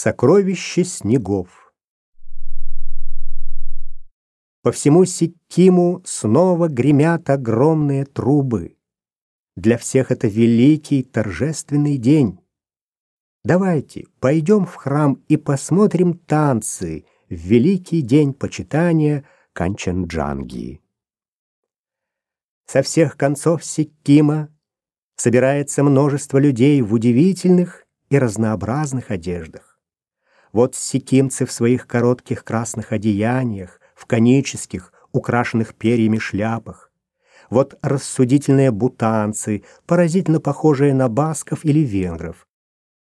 Сокровище снегов. По всему Сиккиму снова гремят огромные трубы. Для всех это великий торжественный день. Давайте пойдем в храм и посмотрим танцы в великий день почитания Канчанджанги. Со всех концов Сиккима собирается множество людей в удивительных и разнообразных одеждах. Вот сикимцы в своих коротких красных одеяниях, в конических, украшенных перьями шляпах. Вот рассудительные бутанцы, поразительно похожие на басков или венгров.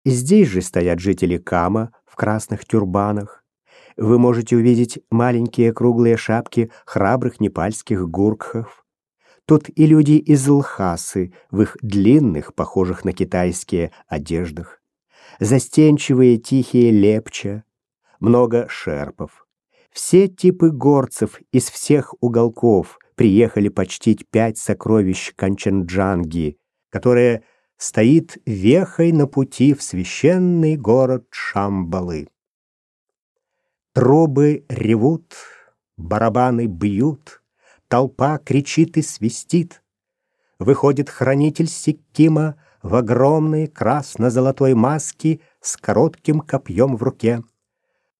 Здесь же стоят жители Кама в красных тюрбанах. Вы можете увидеть маленькие круглые шапки храбрых непальских гуркхов. Тут и люди из Лхасы в их длинных, похожих на китайские, одеждах застенчивые тихие лепча, много шерпов. Все типы горцев из всех уголков приехали почтить пять сокровищ Канченджанги, которое стоит вехой на пути в священный город Шамбалы. Трубы ревут, барабаны бьют, толпа кричит и свистит. Выходит хранитель Сиккима в огромной красно-золотой маске с коротким копьем в руке.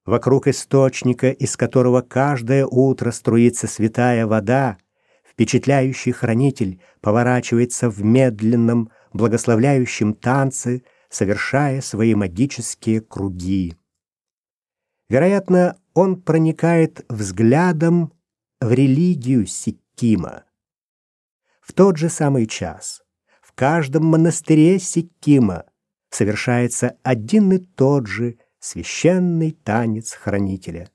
Вокруг источника, из которого каждое утро струится святая вода, впечатляющий хранитель поворачивается в медленном, благословляющем танце, совершая свои магические круги. Вероятно, он проникает взглядом в религию Сиккима. В тот же самый час каждом монастыре Сиккима совершается один и тот же священный танец хранителя.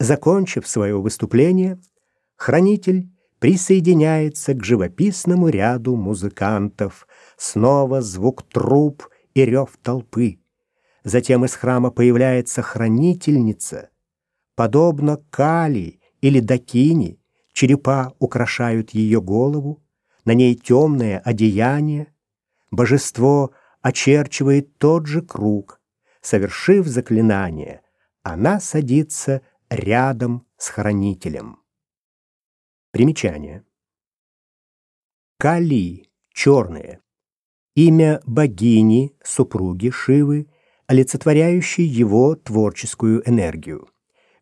Закончив свое выступление, хранитель присоединяется к живописному ряду музыкантов. Снова звук труб и рев толпы. Затем из храма появляется хранительница. Подобно Кали или Дакини, черепа украшают ее голову, на ней темное одеяние. Божество очерчивает тот же круг. Совершив заклинание, она садится рядом с хранителем. Примечание. Кали, черные. Имя богини, супруги Шивы, олицетворяющей его творческую энергию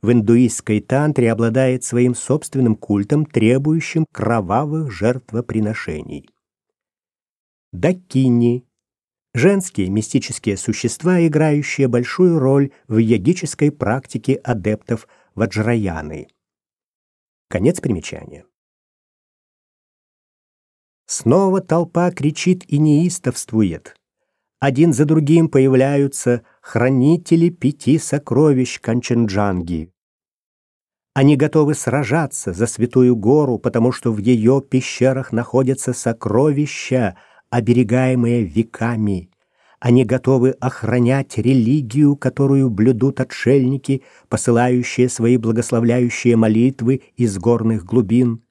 в индуистской тантре обладает своим собственным культом, требующим кровавых жертвоприношений. Дакини – женские мистические существа, играющие большую роль в йогической практике адептов ваджраяны. Конец примечания. Снова толпа кричит и неистовствует. Один за другим появляются хранители пяти сокровищ Канченджанги. Они готовы сражаться за Святую Гору, потому что в ее пещерах находятся сокровища, оберегаемые веками. Они готовы охранять религию, которую блюдут отшельники, посылающие свои благословляющие молитвы из горных глубин.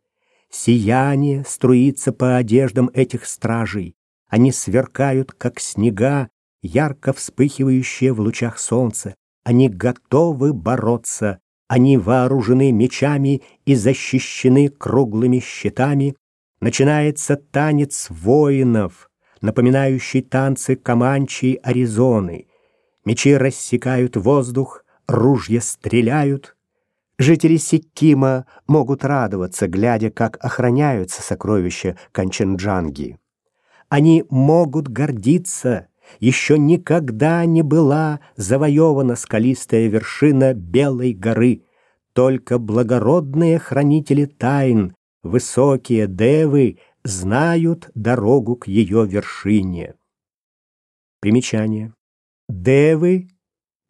Сияние струится по одеждам этих стражей. Они сверкают, как снега, ярко вспыхивающие в лучах солнца. Они готовы бороться они вооружены мечами и защищены круглыми щитами. Начинается танец воинов, напоминающий танцы Каманчи Аризоны. Мечи рассекают воздух, ружья стреляют. Жители Сиккима могут радоваться, глядя, как охраняются сокровища Канченджанги. Они могут гордиться, еще никогда не была завоевана скалистая вершина Белой горы. Только благородные хранители тайн, высокие девы, знают дорогу к ее вершине. Примечание. Девы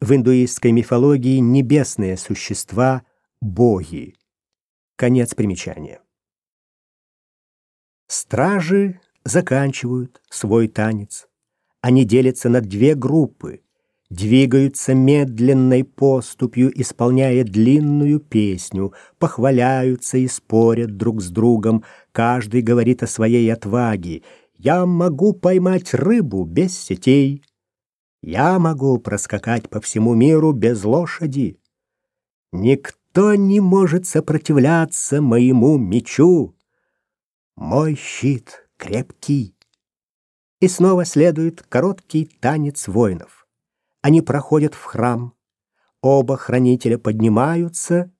в индуистской мифологии небесные существа, боги. Конец примечания. Стражи заканчивают свой танец. Они делятся на две группы, двигаются медленной поступью, исполняя длинную песню, похваляются и спорят друг с другом, каждый говорит о своей отваге. «Я могу поймать рыбу без сетей». Я могу проскакать по всему миру без лошади. Никто не может сопротивляться моему мечу. Мой щит крепкий. И снова следует короткий танец воинов. Они проходят в храм. Оба хранителя поднимаются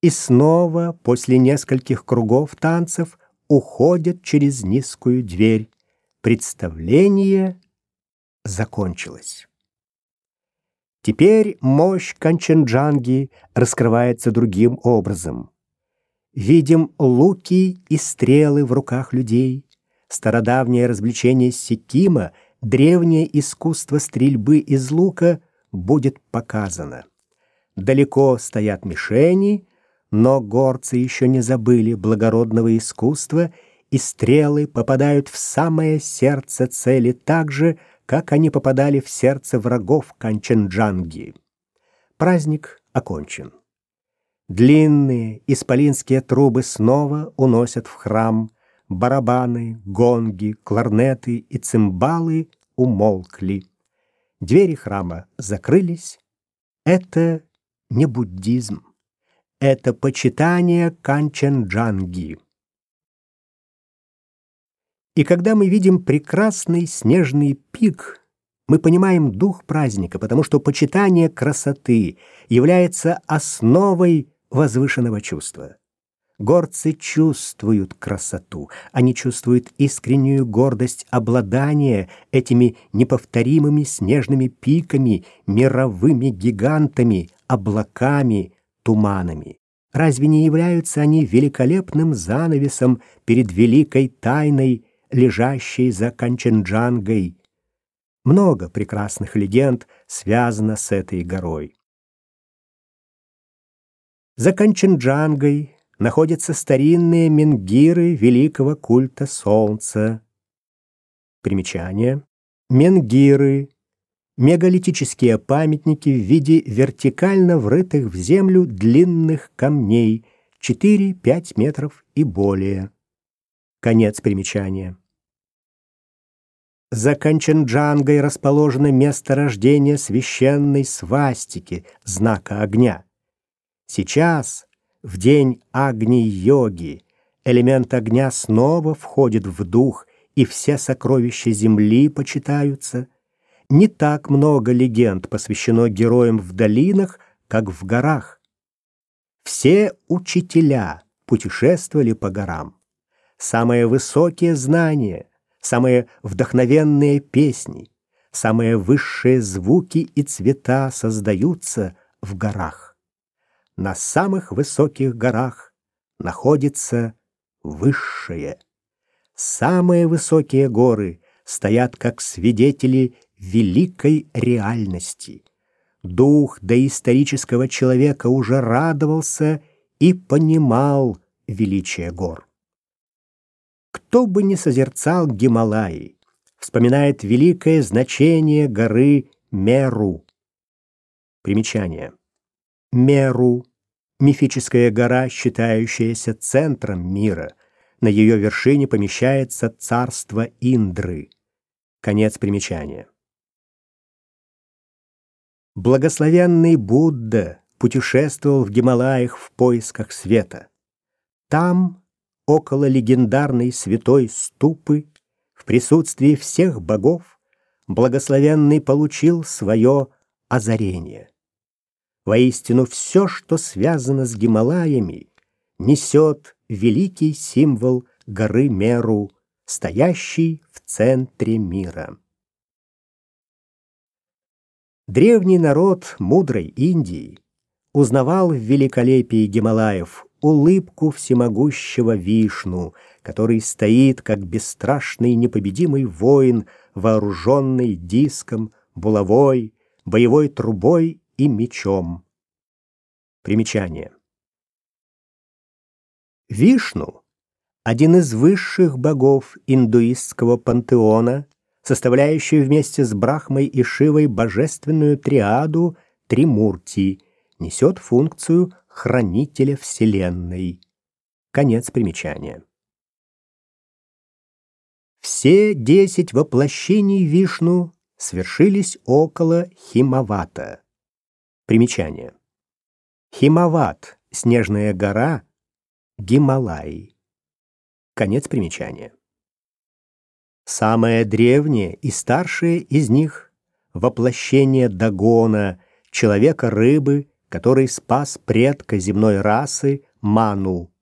и снова после нескольких кругов танцев уходят через низкую дверь. Представление закончилось. Теперь мощь Канченджанги раскрывается другим образом. Видим луки и стрелы в руках людей, стародавнее развлечение Сикима, древнее искусство стрельбы из лука будет показано. Далеко стоят мишени, но горцы еще не забыли благородного искусства, и стрелы попадают в самое сердце цели так же, как они попадали в сердце врагов Канченджанги. Праздник окончен. Длинные исполинские трубы снова уносят в храм, барабаны, гонги, кларнеты и цимбалы умолкли. Двери храма закрылись. Это не буддизм это почитание Канченджанги. И когда мы видим прекрасный снежный пик, мы понимаем дух праздника, потому что почитание красоты является основой возвышенного чувства. Горцы чувствуют красоту, они чувствуют искреннюю гордость обладания этими неповторимыми снежными пиками, мировыми гигантами, облаками, туманами. Разве не являются они великолепным занавесом перед великой тайной, лежащей за Канченджангой? Много прекрасных легенд связано с этой горой. За Канченджангой находятся старинные менгиры великого культа солнца. Примечание. Менгиры мегалитические памятники в виде вертикально врытых в землю длинных камней 4-5 метров и более. Конец примечания. За Канченджангой расположено место рождения священной свастики, знака огня. Сейчас, в день Агни-йоги, элемент огня снова входит в дух, и все сокровища земли почитаются – не так много легенд посвящено героям в долинах, как в горах. Все учителя путешествовали по горам. Самые высокие знания, самые вдохновенные песни, самые высшие звуки и цвета создаются в горах. На самых высоких горах находится высшее. Самые высокие горы стоят как свидетели великой реальности. Дух доисторического человека уже радовался и понимал величие гор. Кто бы ни созерцал Гималаи, вспоминает великое значение горы Меру. Примечание. Меру — мифическая гора, считающаяся центром мира. На ее вершине помещается царство Индры. Конец примечания. Благословенный Будда путешествовал в Гималаях в поисках света. Там, около легендарной святой ступы, в присутствии всех богов, благословенный получил свое озарение. Воистину, все, что связано с Гималаями, несет великий символ горы Меру, стоящий в центре мира. Древний народ мудрой Индии узнавал в великолепии Гималаев улыбку всемогущего Вишну, который стоит как бесстрашный непобедимый воин, вооруженный диском, булавой, боевой трубой и мечом. Примечание. Вишну — один из высших богов индуистского пантеона, составляющую вместе с Брахмой и Шивой божественную триаду Тримурти, несет функцию хранителя Вселенной. Конец примечания. Все десять воплощений Вишну свершились около Химавата. Примечание. Химават — снежная гора, Гималаи. Конец примечания. Самое древнее и старшее из них — воплощение Дагона, человека-рыбы, который спас предка земной расы Ману.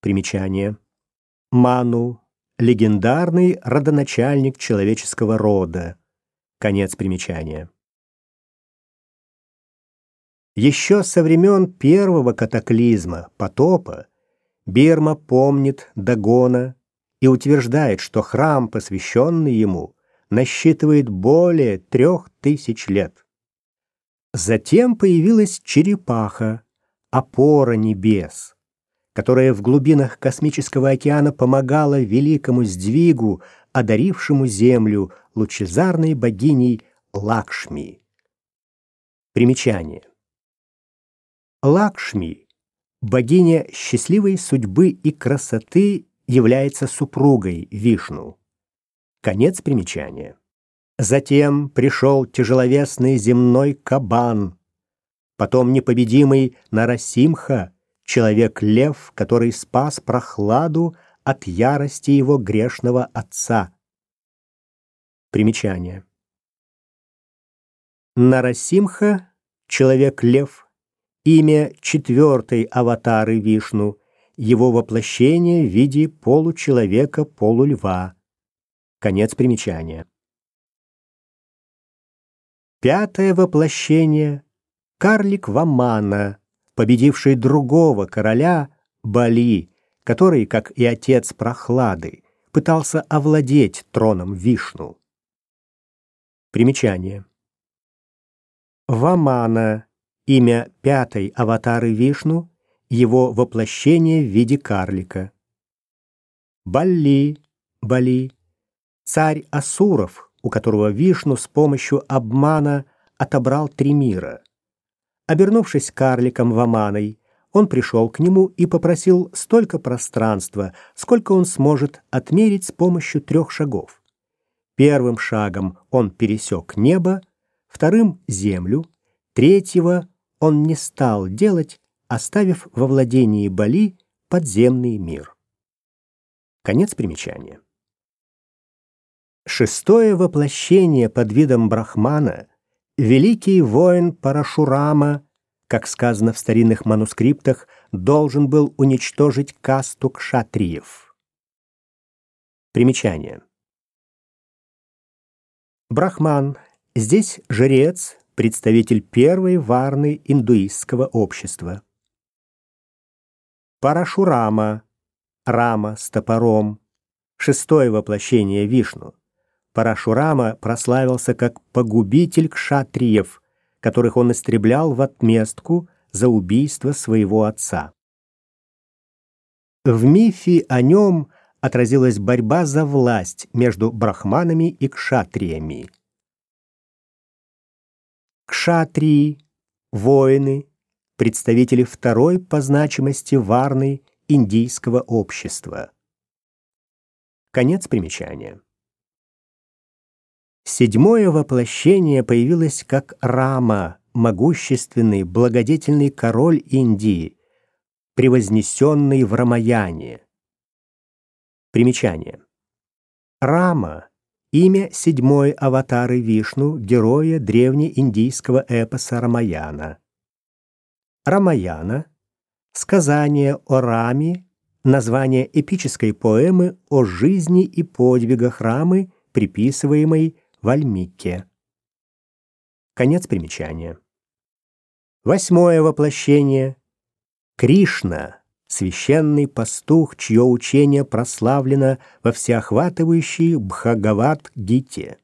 Примечание. Ману — легендарный родоначальник человеческого рода. Конец примечания. Еще со времен первого катаклизма, потопа, Бирма помнит Дагона и утверждает, что храм, посвященный ему, насчитывает более трех тысяч лет. Затем появилась черепаха, опора небес, которая в глубинах космического океана помогала великому сдвигу, одарившему Землю лучезарной богиней Лакшми. Примечание. Лакшми, богиня счастливой судьбы и красоты, является супругой Вишну. Конец примечания. Затем пришел тяжеловесный земной кабан, потом непобедимый Нарасимха, человек-лев, который спас прохладу от ярости его грешного отца. Примечание. Нарасимха, человек-лев, имя четвертой аватары Вишну, его воплощение в виде получеловека-полульва. Конец примечания. Пятое воплощение — карлик Вамана, победивший другого короля Бали, который, как и отец Прохлады, пытался овладеть троном Вишну. Примечание. Вамана — имя пятой аватары Вишну, его воплощение в виде карлика. Бали, Бали — царь Асуров — у которого Вишну с помощью обмана отобрал три мира. Обернувшись карликом Ваманой, он пришел к нему и попросил столько пространства, сколько он сможет отмерить с помощью трех шагов. Первым шагом он пересек небо, вторым — землю, третьего он не стал делать, оставив во владении Бали подземный мир. Конец примечания. Шестое воплощение под видом Брахмана, великий воин Парашурама, как сказано в старинных манускриптах, должен был уничтожить касту кшатриев. Примечание. Брахман. Здесь жрец, представитель первой варны индуистского общества. Парашурама. Рама с топором. Шестое воплощение Вишну. Парашурама прославился как погубитель кшатриев, которых он истреблял в отместку за убийство своего отца. В мифе о нем отразилась борьба за власть между брахманами и кшатриями. Кшатрии, воины, представители второй по значимости варны индийского общества. Конец примечания. Седьмое воплощение появилось как Рама, могущественный, благодетельный король Индии, превознесенный в Рамаяне. Примечание. Рама — имя седьмой аватары Вишну, героя древнеиндийского эпоса Рамаяна. Рамаяна — сказание о Раме, название эпической поэмы о жизни и подвигах Рамы, приписываемой Вальмике. Конец примечания. Восьмое воплощение. Кришна, священный пастух, чье учение прославлено во всеохватывающей Бхагават-гите.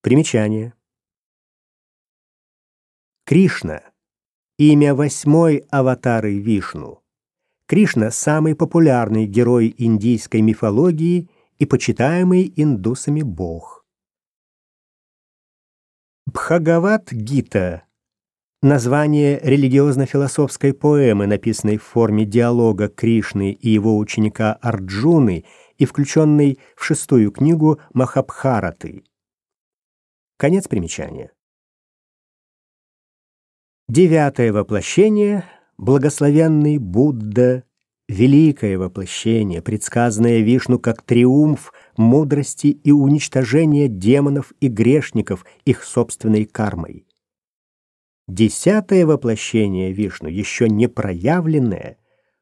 Примечание. Кришна — имя восьмой аватары Вишну. Кришна — самый популярный герой индийской мифологии и почитаемый индусами бог. Бхагават-гита — название религиозно-философской поэмы, написанной в форме диалога Кришны и его ученика Арджуны и включенной в шестую книгу Махабхараты. Конец примечания. Девятое воплощение — благословенный Будда, великое воплощение, предсказанное Вишну как триумф мудрости и уничтожение демонов и грешников их собственной кармой. Десятое воплощение Вишну, еще не проявленное,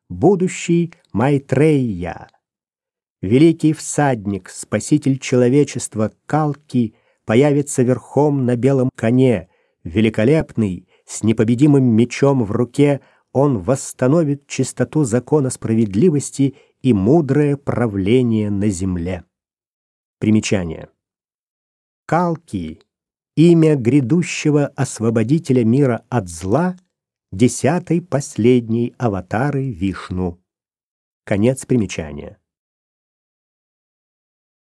будущий Майтрейя, великий всадник, спаситель человечества Калки, появится верхом на белом коне, великолепный, с непобедимым мечом в руке, он восстановит чистоту закона справедливости и мудрое правление на земле. Примечание. Калки — имя грядущего освободителя мира от зла, десятой последней аватары Вишну. Конец примечания.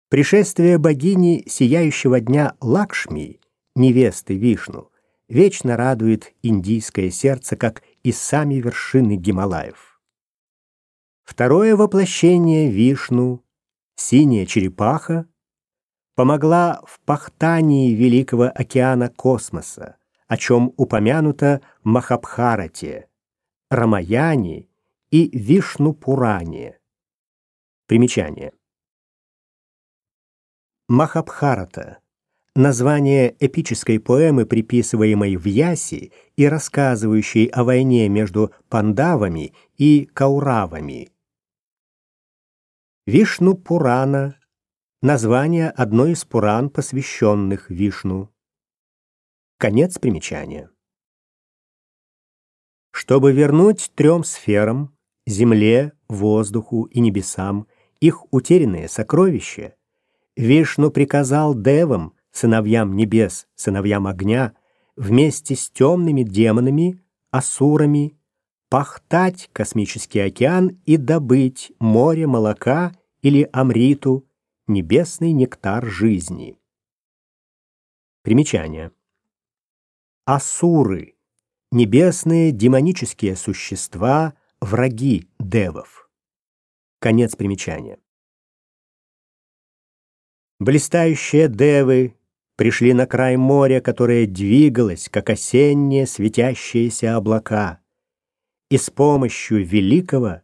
Пришествие богини сияющего дня Лакшми, невесты Вишну, вечно радует индийское сердце, как и сами вершины Гималаев. Второе воплощение Вишну, синяя черепаха, помогла в пахтании Великого океана космоса, о чем упомянуто Махабхарате, Рамаяне и Вишну-Пуране. Примечание. Махабхарата — название эпической поэмы, приписываемой в Яси и рассказывающей о войне между пандавами и кауравами. Вишну Пурана — название одной из Пуран, посвященных Вишну. Конец примечания. Чтобы вернуть трем сферам — земле, воздуху и небесам — их утерянные сокровища — Вишну приказал девам, сыновьям небес, сыновьям огня, вместе с темными демонами, асурами, пахтать космический океан и добыть море молока или амриту, небесный нектар жизни. Примечание. Асуры — небесные демонические существа, враги девов. Конец примечания. Блистающие девы пришли на край моря, которое двигалось, как осенние светящиеся облака, и с помощью великого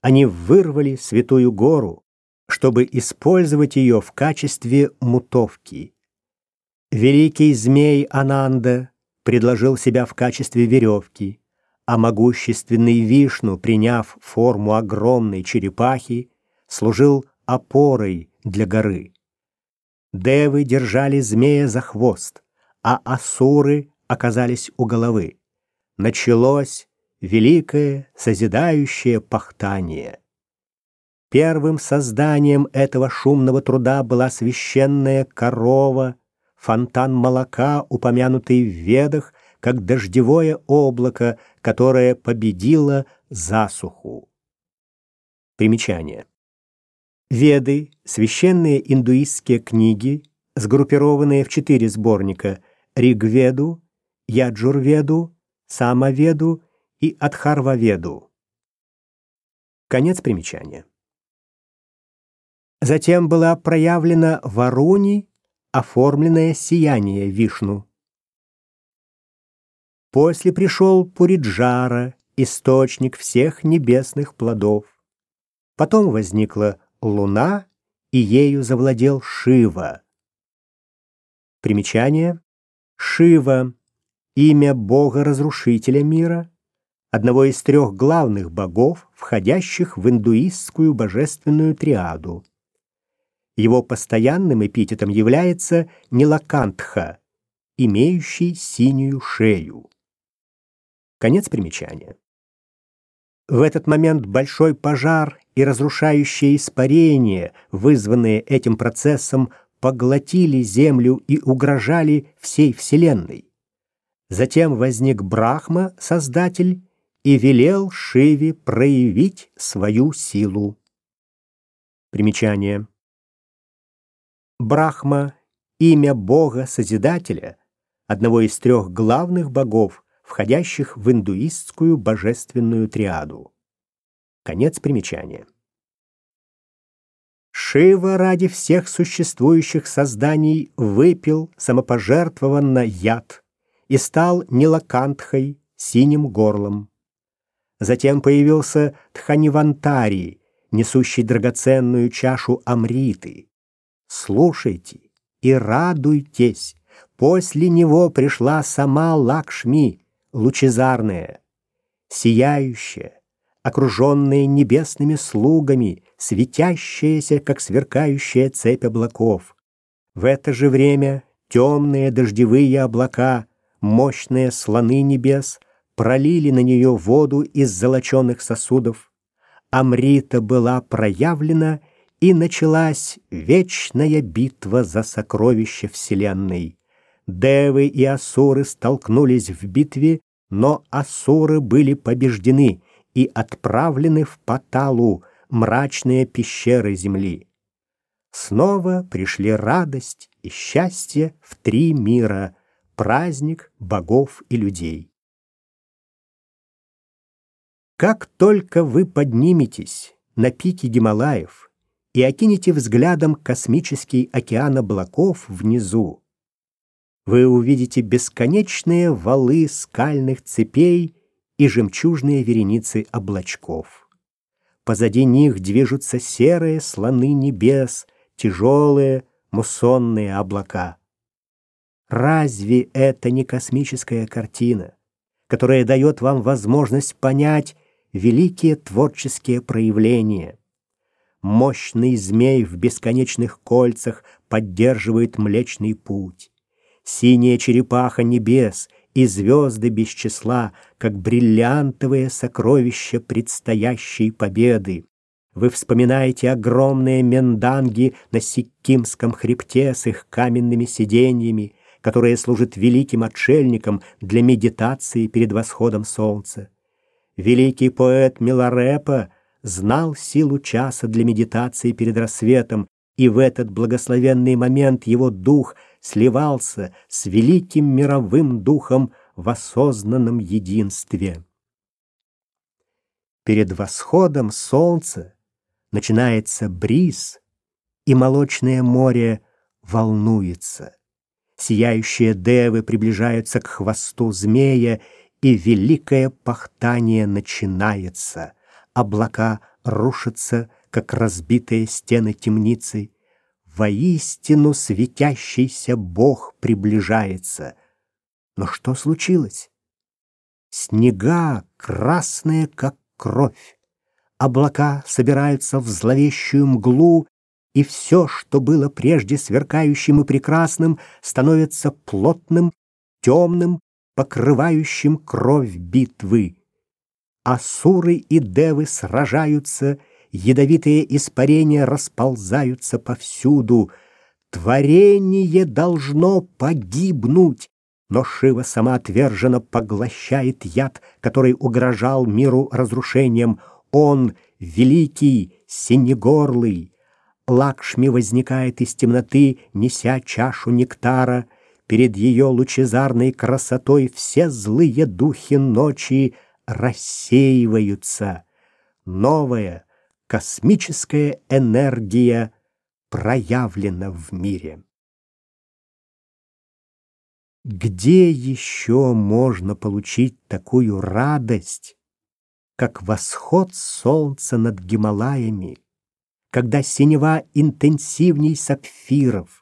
они вырвали святую гору, чтобы использовать ее в качестве мутовки. Великий змей Ананда предложил себя в качестве веревки, а могущественный Вишну, приняв форму огромной черепахи, служил опорой для горы. Девы держали змея за хвост, а асуры оказались у головы. Началось великое созидающее пахтание. Первым созданием этого шумного труда была священная корова, фонтан молока, упомянутый в Ведах, как дождевое облако, которое победило засуху. Примечание. Веды, священные индуистские книги, сгруппированные в четыре сборника Ригведу, Яджурведу, Самаведу и Адхарваведу. Конец примечания. Затем была проявлена Варуни, оформленное сияние Вишну. После пришел Пуриджара, источник всех небесных плодов. Потом возникла луна, и ею завладел Шива. Примечание. Шива — имя бога-разрушителя мира, одного из трех главных богов, входящих в индуистскую божественную триаду. Его постоянным эпитетом является Нилакантха, имеющий синюю шею. Конец примечания. В этот момент большой пожар и разрушающее испарение, вызванные этим процессом, поглотили Землю и угрожали всей Вселенной. Затем возник Брахма, Создатель, и велел Шиве проявить свою силу. Примечание. Брахма — имя Бога-Созидателя, одного из трех главных богов, входящих в индуистскую божественную триаду. Конец примечания. Шива ради всех существующих созданий выпил самопожертвованно яд и стал Нилакантхой, синим горлом. Затем появился Тханивантари, несущий драгоценную чашу Амриты. Слушайте и радуйтесь, после него пришла сама Лакшми, лучезарная, сияющая, окруженная небесными слугами, светящаяся, как сверкающая цепь облаков. В это же время темные дождевые облака, мощные слоны небес пролили на нее воду из золоченых сосудов. Амрита была проявлена, и началась вечная битва за сокровища Вселенной. Девы и Асуры столкнулись в битве, но Асуры были побеждены и отправлены в Паталу, мрачные пещеры земли. Снова пришли радость и счастье в три мира, праздник богов и людей. Как только вы подниметесь на пике Гималаев и окинете взглядом космический океан облаков внизу, вы увидите бесконечные валы скальных цепей и жемчужные вереницы облачков. Позади них движутся серые слоны небес, тяжелые муссонные облака. Разве это не космическая картина, которая дает вам возможность понять великие творческие проявления? Мощный змей в бесконечных кольцах поддерживает Млечный Путь. Синяя черепаха небес — и звезды без числа, как бриллиантовые сокровища предстоящей победы. Вы вспоминаете огромные менданги на Сиккимском хребте с их каменными сиденьями, которые служат великим отшельникам для медитации перед восходом солнца. Великий поэт Миларепа знал силу часа для медитации перед рассветом, и в этот благословенный момент его дух — сливался с великим мировым духом в осознанном единстве. Перед восходом солнца начинается бриз, и молочное море волнуется. Сияющие девы приближаются к хвосту змея, и великое пахтание начинается. Облака рушатся, как разбитые стены темницы, Воистину светящийся Бог приближается. Но что случилось? Снега красные, как кровь. Облака собираются в зловещую мглу, и все, что было прежде сверкающим и прекрасным, становится плотным, темным, покрывающим кровь битвы. Асуры и девы сражаются, ядовитые испарения расползаются повсюду. Творение должно погибнуть, но Шива самоотверженно поглощает яд, который угрожал миру разрушением. Он великий, синегорлый. Лакшми возникает из темноты, неся чашу нектара. Перед ее лучезарной красотой все злые духи ночи рассеиваются. Новое, космическая энергия проявлена в мире. Где еще можно получить такую радость, как восход солнца над Гималаями, когда синева интенсивней сапфиров,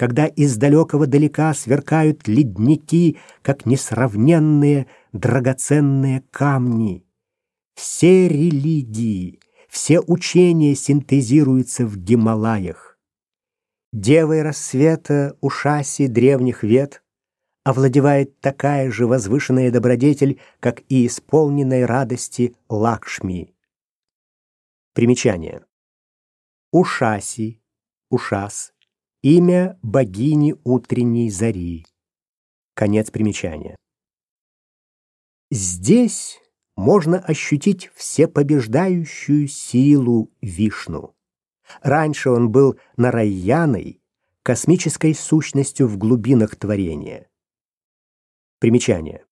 когда из далекого далека сверкают ледники, как несравненные драгоценные камни. Все религии — все учения синтезируются в Гималаях. Девой рассвета Ушаси древних вет овладевает такая же возвышенная добродетель, как и исполненной радости Лакшми. Примечание. Ушаси, Ушас, имя богини утренней зари. Конец примечания. Здесь можно ощутить всепобеждающую силу Вишну. Раньше он был Нараяной, космической сущностью в глубинах творения. Примечание.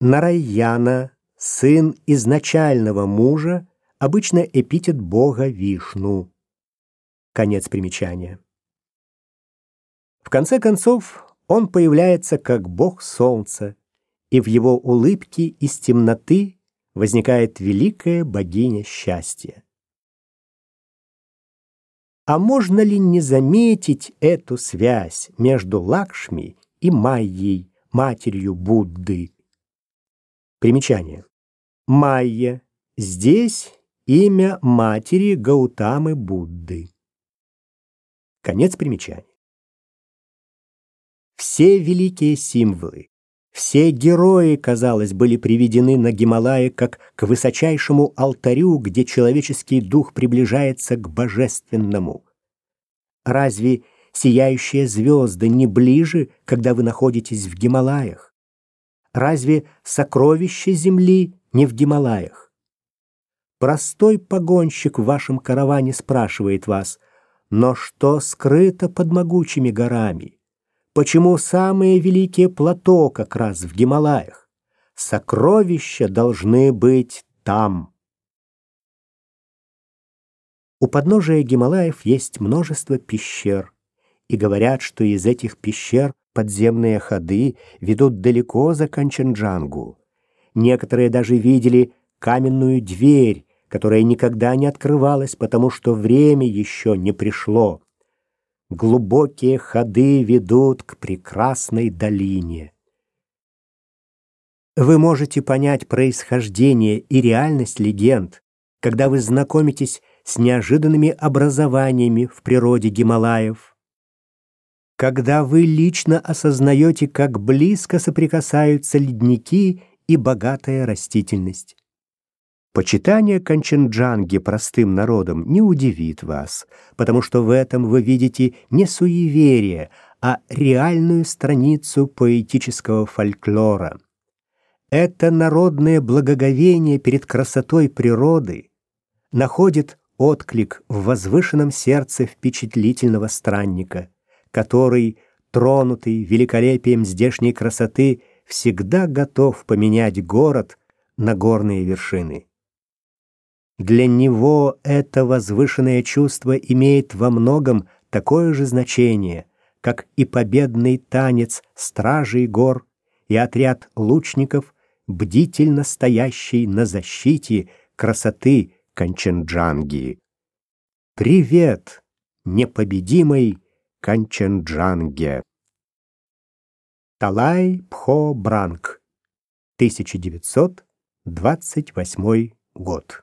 Нараяна, сын изначального мужа, обычно эпитет бога Вишну. Конец примечания. В конце концов, он появляется как бог солнца, и в его улыбке из темноты возникает великая богиня счастья. А можно ли не заметить эту связь между Лакшми и Майей, матерью Будды? Примечание. Майя. Здесь имя матери Гаутамы Будды. Конец примечания. Все великие символы, все герои, казалось, были приведены на Гималае как к высочайшему алтарю, где человеческий дух приближается к божественному. Разве сияющие звезды не ближе, когда вы находитесь в Гималаях? Разве сокровища земли не в Гималаях? Простой погонщик в вашем караване спрашивает вас, но что скрыто под могучими горами? Почему самые великие плато как раз в Гималаях? Сокровища должны быть там. У подножия Гималаев есть множество пещер, и говорят, что из этих пещер подземные ходы ведут далеко за Канченджангу. Некоторые даже видели каменную дверь, которая никогда не открывалась, потому что время еще не пришло. Глубокие ходы ведут к прекрасной долине. Вы можете понять происхождение и реальность легенд, когда вы знакомитесь с неожиданными образованиями в природе Гималаев. Когда вы лично осознаете, как близко соприкасаются ледники и богатая растительность. Почитание Канченджанги простым народом не удивит вас, потому что в этом вы видите не суеверие, а реальную страницу поэтического фольклора. Это народное благоговение перед красотой природы находит отклик в возвышенном сердце впечатлительного странника, который, тронутый великолепием здешней красоты, всегда готов поменять город на горные вершины. Для него это возвышенное чувство имеет во многом такое же значение, как и победный танец стражей гор и отряд лучников, бдительно стоящий на защите красоты Канченджанги. Привет, непобедимой Канченджанге! Талай Пхо Бранг, 1928 год.